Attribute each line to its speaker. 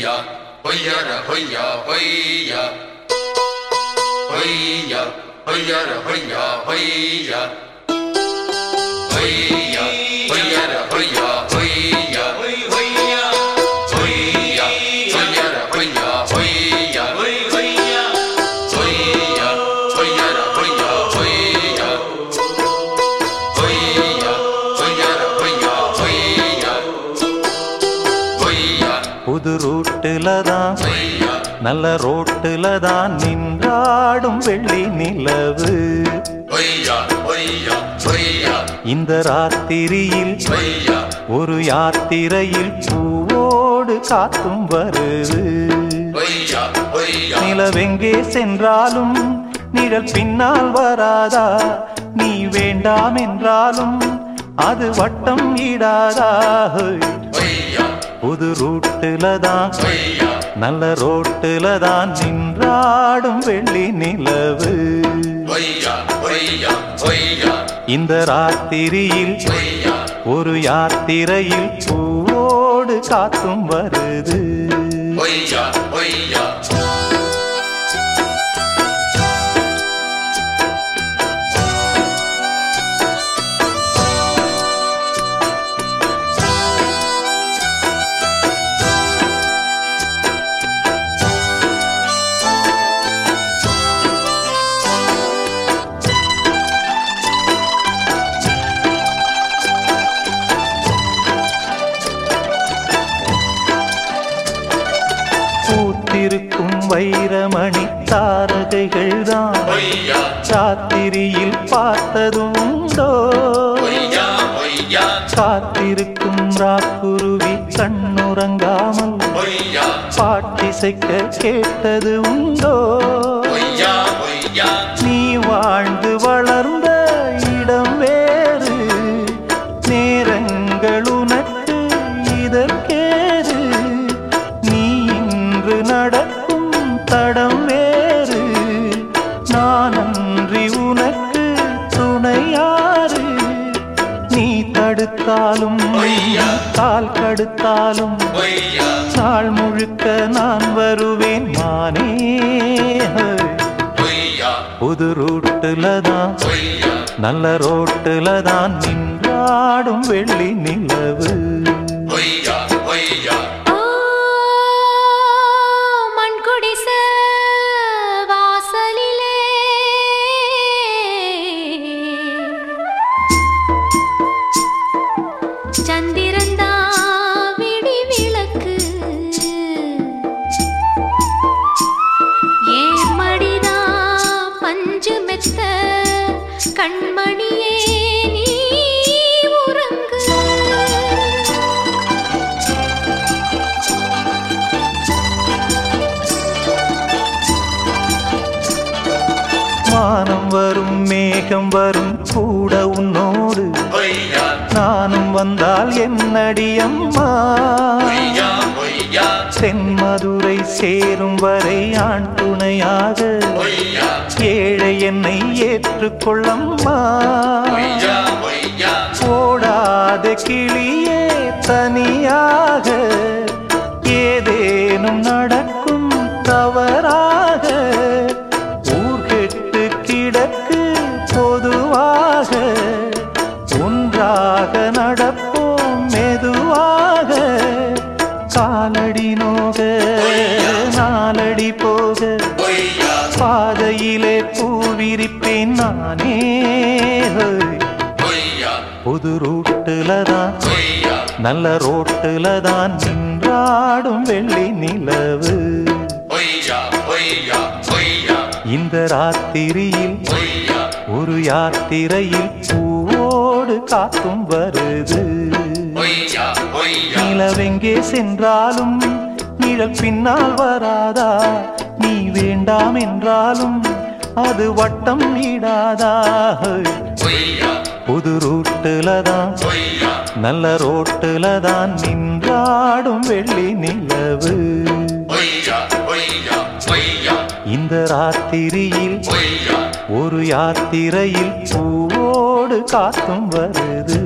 Speaker 1: 呀，嘿呀的嘿呀嘿呀，嘿呀嘿呀的嘿呀嘿呀，嘿。
Speaker 2: புது ரூட்டுல தான். நல்ல ரோட்டுல தான் நின்றாடும் வெள்ளி நிலவு. இந்த ராத்திரியில் ஒரு யாத்திரையில் பூவோடு காத்தும் வருது. நிலவெங்கே சென்றாலும் நிழல் பின்னால் வராதா? நீ வேண்டாம் என்றாலும் அது வட்டம் ஈடாதா ஹோய்.
Speaker 1: ஹொய்யா
Speaker 2: புது ரூட்டுல தான் நல்ல ரோட்டுல தான் நின்றாடும் வெள்ளி நிலவு. இந்த ராத்திரியில் ஒரு யாத்திரையில் பூவோடு காத்தும் வருது. பூத்திருக்கும் வைரமணி தாரகைகள் தான்
Speaker 1: ஹொய்யா ஹொய்யா
Speaker 2: காத்திருக்கும் ராக்குருவி கண்ணுறங்காமல் பாட்டிசைக்க கேட்டது உண்டோ தடுத்தாலும்
Speaker 1: ஐயா.
Speaker 2: கால் கடுத்தாலும் நாள் முழுக்க நான் வருவேன் மானே. புது ரூட்டுல தான் நல்ல ரோட்டுல தான் நின்றாடும் வெள்ளி நிலவு.
Speaker 3: கண்மணியே நீ உறங்கு.
Speaker 2: மானம் வரும் மேகம் வரும் கூட உன்னோடு. நானும் வந்தால் என்னடி அம்மா? தென்மதுரை சேரும் வரை ஆண் துணையாக ஏழை என்னை ஏற்றுக்கொள்ளம்மா.
Speaker 1: ஹொய்யா
Speaker 2: ஓடாத கிளியே தனியாக ஏதேனும் நடக்கும் தவறாக ஊர்கெட்டு கிடக்கு பொதுவாக ஒன்றாக
Speaker 1: நட
Speaker 2: பாதையிலே பூவிரிப்பேன் நானே. புது ரூட்டுல தான். நல்ல ரோட்டுல தான் நின்றாடும் வெள்ளி நிலவு. இந்த ராத்திரியில் ஒரு யாத்திரையில் பூவோடு காத்தும் வருது. நிலவெங்கே சென்றாலும் நிழல் பின்னால் வராதா? நீ வேண்டாம் என்றாலும் அது வட்டம்
Speaker 1: நீடாதாக
Speaker 2: புது ரூட்டுல தான் நல்ல ரோட்டுல தான் நின்றாடும் வெள்ளி நிலவு. இந்த ராத்திரியில் ஒரு யாத்திரையில் பூவோடு காத்தும் வருது.